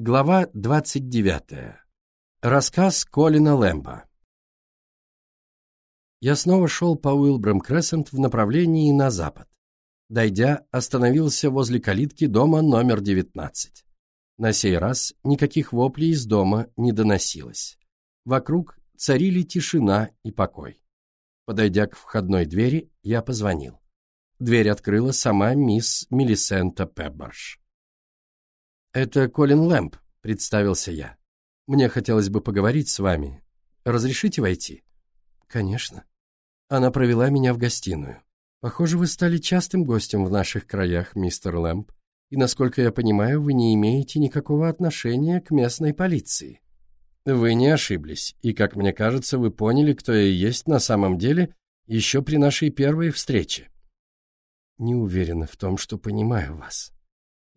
Глава 29. Рассказ Колина Лэмба. Я снова шел по Уилбрам Крессент в направлении на запад. Дойдя, остановился возле калитки дома номер 19. На сей раз никаких воплей из дома не доносилось. Вокруг царили тишина и покой. Подойдя к входной двери, я позвонил. Дверь открыла сама мисс Мелисента Пеббарш. «Это Колин Лэмп», — представился я. «Мне хотелось бы поговорить с вами. Разрешите войти?» «Конечно». Она провела меня в гостиную. «Похоже, вы стали частым гостем в наших краях, мистер Лэмп, и, насколько я понимаю, вы не имеете никакого отношения к местной полиции». «Вы не ошиблись, и, как мне кажется, вы поняли, кто я есть на самом деле еще при нашей первой встрече». «Не уверена в том, что понимаю вас»,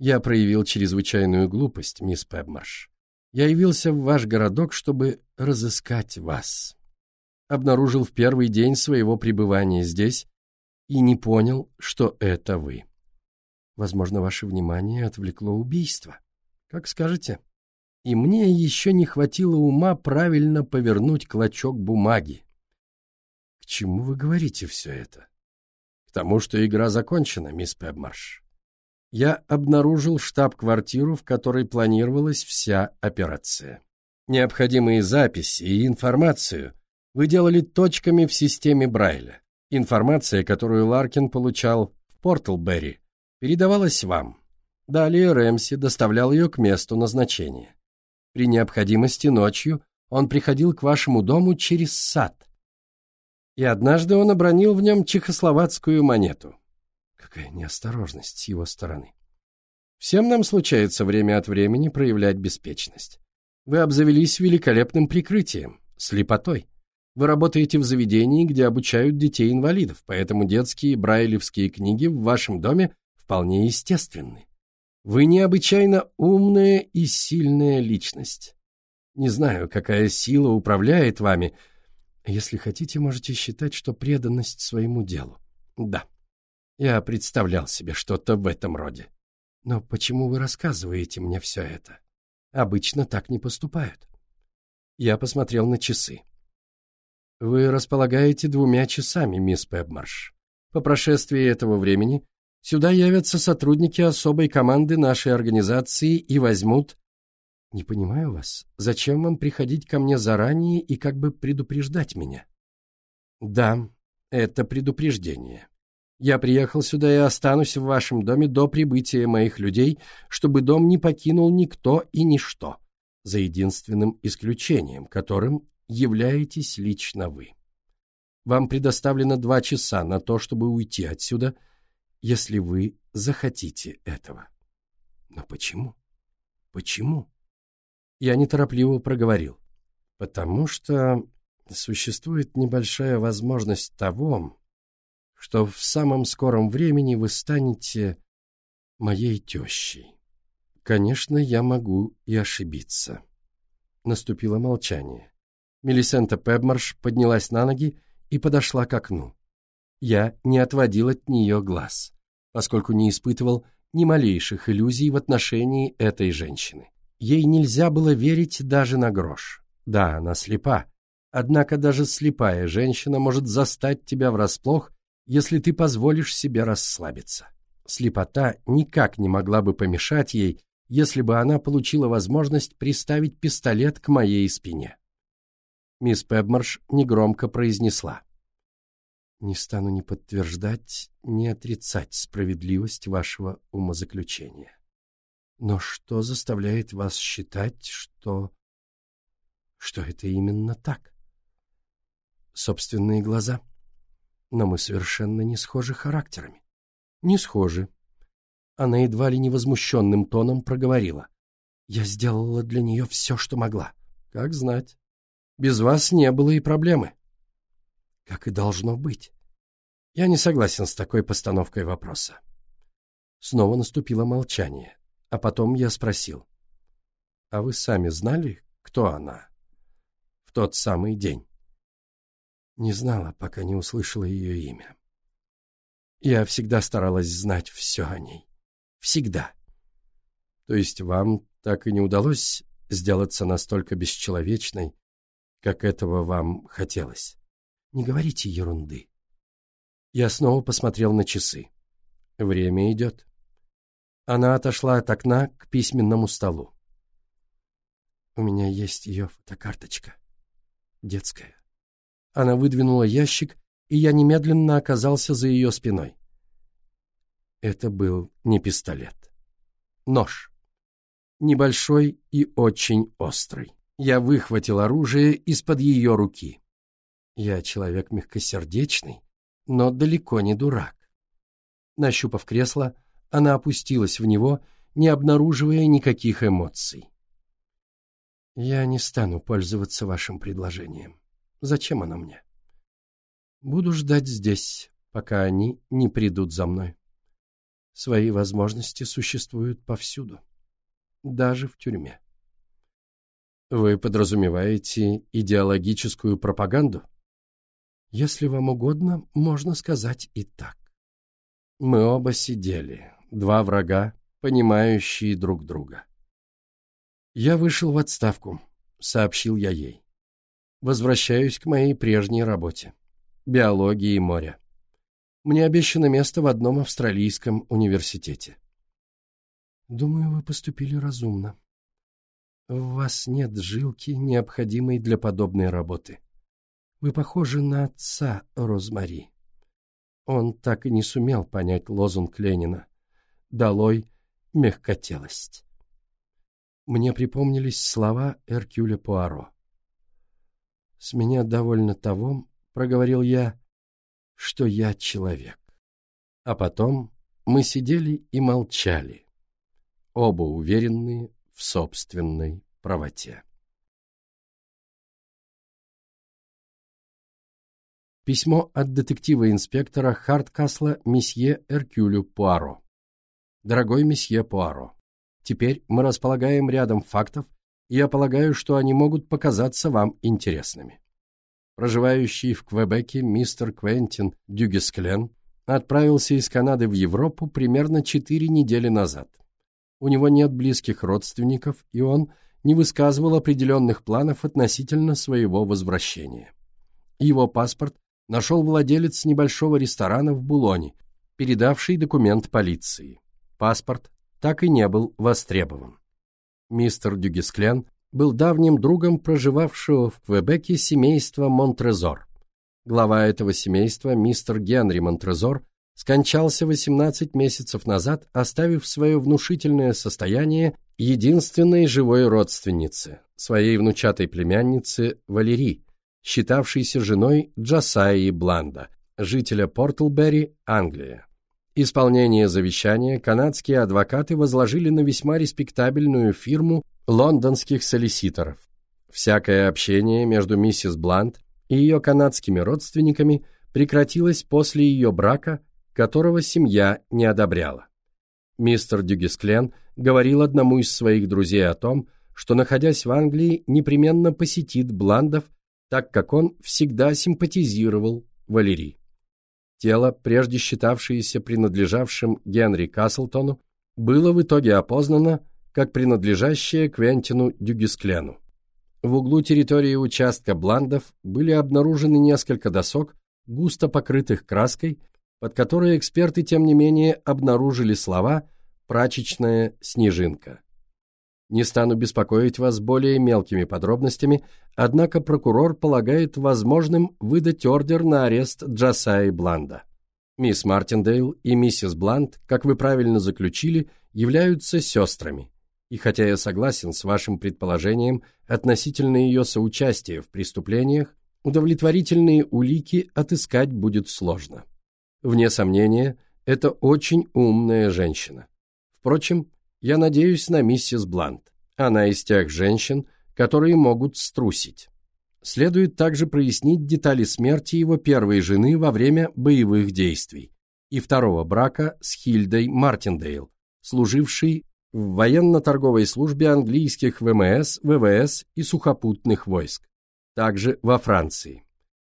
я проявил чрезвычайную глупость, мисс Пебмарш. Я явился в ваш городок, чтобы разыскать вас. Обнаружил в первый день своего пребывания здесь и не понял, что это вы. Возможно, ваше внимание отвлекло убийство. Как скажете. И мне еще не хватило ума правильно повернуть клочок бумаги. К чему вы говорите все это? К тому, что игра закончена, мисс Пебмарш я обнаружил штаб-квартиру, в которой планировалась вся операция. Необходимые записи и информацию вы делали точками в системе Брайля. Информация, которую Ларкин получал в Портлберри, передавалась вам. Далее Рэмси доставлял ее к месту назначения. При необходимости ночью он приходил к вашему дому через сад. И однажды он обронил в нем чехословацкую монету. Какая неосторожность с его стороны. Всем нам случается время от времени проявлять беспечность. Вы обзавелись великолепным прикрытием, слепотой. Вы работаете в заведении, где обучают детей-инвалидов, поэтому детские брайлевские книги в вашем доме вполне естественны. Вы необычайно умная и сильная личность. Не знаю, какая сила управляет вами. Если хотите, можете считать, что преданность своему делу. Да, я представлял себе что-то в этом роде. Но почему вы рассказываете мне все это? Обычно так не поступают. Я посмотрел на часы. Вы располагаете двумя часами, мисс Пебмарш. По прошествии этого времени сюда явятся сотрудники особой команды нашей организации и возьмут... Не понимаю вас. Зачем вам приходить ко мне заранее и как бы предупреждать меня? Да, это предупреждение. Я приехал сюда и останусь в вашем доме до прибытия моих людей, чтобы дом не покинул никто и ничто, за единственным исключением, которым являетесь лично вы. Вам предоставлено два часа на то, чтобы уйти отсюда, если вы захотите этого. Но почему? Почему? Я неторопливо проговорил. Потому что существует небольшая возможность того, что в самом скором времени вы станете моей тещей. Конечно, я могу и ошибиться. Наступило молчание. Мелисента Пебмарш поднялась на ноги и подошла к окну. Я не отводил от нее глаз, поскольку не испытывал ни малейших иллюзий в отношении этой женщины. Ей нельзя было верить даже на грош. Да, она слепа. Однако даже слепая женщина может застать тебя врасплох если ты позволишь себе расслабиться. Слепота никак не могла бы помешать ей, если бы она получила возможность приставить пистолет к моей спине. Мисс Пебмарш негромко произнесла. «Не стану ни подтверждать, ни отрицать справедливость вашего умозаключения. Но что заставляет вас считать, что... что это именно так? Собственные глаза?» Но мы совершенно не схожи характерами. Не схожи. Она едва ли невозмущенным тоном проговорила. Я сделала для нее все, что могла. Как знать. Без вас не было и проблемы. Как и должно быть. Я не согласен с такой постановкой вопроса. Снова наступило молчание, а потом я спросил. А вы сами знали, кто она? В тот самый день. Не знала, пока не услышала ее имя. Я всегда старалась знать все о ней. Всегда. То есть вам так и не удалось сделаться настолько бесчеловечной, как этого вам хотелось? Не говорите ерунды. Я снова посмотрел на часы. Время идет. Она отошла от окна к письменному столу. У меня есть ее фотокарточка. Детская. Она выдвинула ящик, и я немедленно оказался за ее спиной. Это был не пистолет. Нож. Небольшой и очень острый. Я выхватил оружие из-под ее руки. Я человек мягкосердечный, но далеко не дурак. Нащупав кресло, она опустилась в него, не обнаруживая никаких эмоций. «Я не стану пользоваться вашим предложением. Зачем оно мне? Буду ждать здесь, пока они не придут за мной. Свои возможности существуют повсюду, даже в тюрьме». «Вы подразумеваете идеологическую пропаганду?» Если вам угодно, можно сказать и так. Мы оба сидели, два врага, понимающие друг друга. Я вышел в отставку, сообщил я ей. Возвращаюсь к моей прежней работе. Биологии моря. Мне обещано место в одном австралийском университете. Думаю, вы поступили разумно. В вас нет жилки, необходимой для подобной работы. Вы похожи на отца Розмари. Он так и не сумел понять лозунг Ленина «Долой мягкотелость». Мне припомнились слова Эркюля Пуаро. «С меня довольно того, — проговорил я, — что я человек». А потом мы сидели и молчали, оба уверенные в собственной правоте. Письмо от детектива-инспектора Харткасла месье Эркюлю Пуаро. Дорогой месье Пуаро, теперь мы располагаем рядом фактов, я полагаю, что они могут показаться вам интересными. Проживающий в Квебеке мистер Квентин Дюгесклен отправился из Канады в Европу примерно четыре недели назад. У него нет близких родственников, и он не высказывал определенных планов относительно своего возвращения. Его паспорт нашел владелец небольшого ресторана в Булоне, передавший документ полиции. Паспорт так и не был востребован. Мистер Дюгесклян был давним другом проживавшего в Квебеке семейства Монтрезор. Глава этого семейства, мистер Генри Монтрезор, скончался 18 месяцев назад, оставив свое внушительное состояние единственной живой родственнице, своей внучатой племяннице Валерии, считавшейся женой Джасаи Бланда, жителя Портлберри, Англия. Исполнение завещания канадские адвокаты возложили на весьма респектабельную фирму лондонских солиситоров. Всякое общение между миссис Бланд и ее канадскими родственниками прекратилось после ее брака, которого семья не одобряла. Мистер Дюгесклен говорил одному из своих друзей о том, что, находясь в Англии, непременно посетит Бландов так как он всегда симпатизировал Валерии. Тело, прежде считавшееся принадлежавшим Генри Каслтону, было в итоге опознано как принадлежащее Квентину Дюгисклену. В углу территории участка Бландов были обнаружены несколько досок, густо покрытых краской, под которой эксперты, тем не менее, обнаружили слова «прачечная снежинка». Не стану беспокоить вас более мелкими подробностями, однако прокурор полагает возможным выдать ордер на арест Джасаи Бланда. Мисс Мартиндейл и миссис Бланд, как вы правильно заключили, являются сестрами. И хотя я согласен с вашим предположением относительно ее соучастия в преступлениях, удовлетворительные улики отыскать будет сложно. Вне сомнения, это очень умная женщина. Впрочем, я надеюсь на миссис Блант. Она из тех женщин, которые могут струсить. Следует также прояснить детали смерти его первой жены во время боевых действий и второго брака с Хильдой Мартиндейл, служившей в военно-торговой службе английских ВМС, ВВС и сухопутных войск, также во Франции.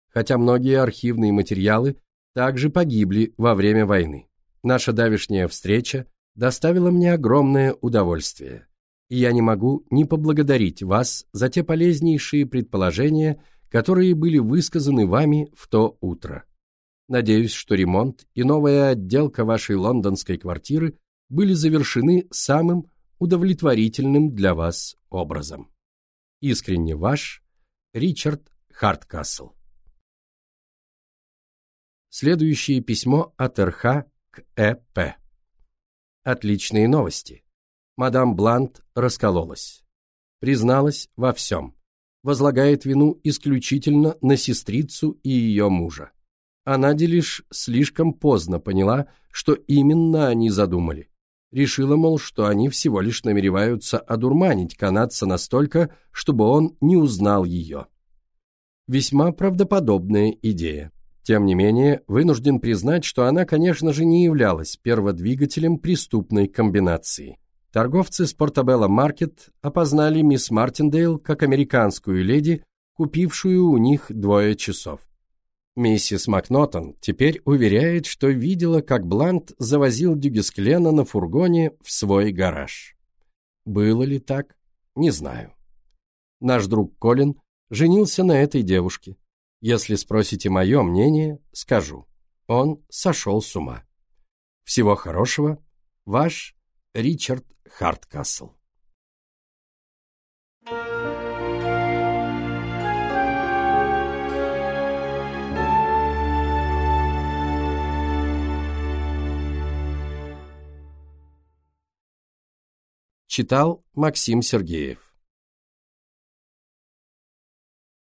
Хотя многие архивные материалы также погибли во время войны. Наша давешняя встреча доставило мне огромное удовольствие, и я не могу не поблагодарить вас за те полезнейшие предположения, которые были высказаны вами в то утро. Надеюсь, что ремонт и новая отделка вашей лондонской квартиры были завершены самым удовлетворительным для вас образом. Искренне ваш, Ричард Харткасл. Следующее письмо от РХ к ЭП. Отличные новости. Мадам Блант раскололась. Призналась во всем. Возлагает вину исключительно на сестрицу и ее мужа. А Надя лишь слишком поздно поняла, что именно они задумали. Решила, мол, что они всего лишь намереваются одурманить канадца настолько, чтобы он не узнал ее. Весьма правдоподобная идея. Тем не менее, вынужден признать, что она, конечно же, не являлась перводвигателем преступной комбинации. Торговцы с Портабелла Маркет опознали мисс Мартиндейл как американскую леди, купившую у них двое часов. Миссис Макнотон теперь уверяет, что видела, как Блант завозил Дюгесклена на фургоне в свой гараж. Было ли так? Не знаю. Наш друг Колин женился на этой девушке. Если спросите мое мнение, скажу. Он сошел с ума. Всего хорошего. Ваш Ричард Харткасл. Читал Максим Сергеев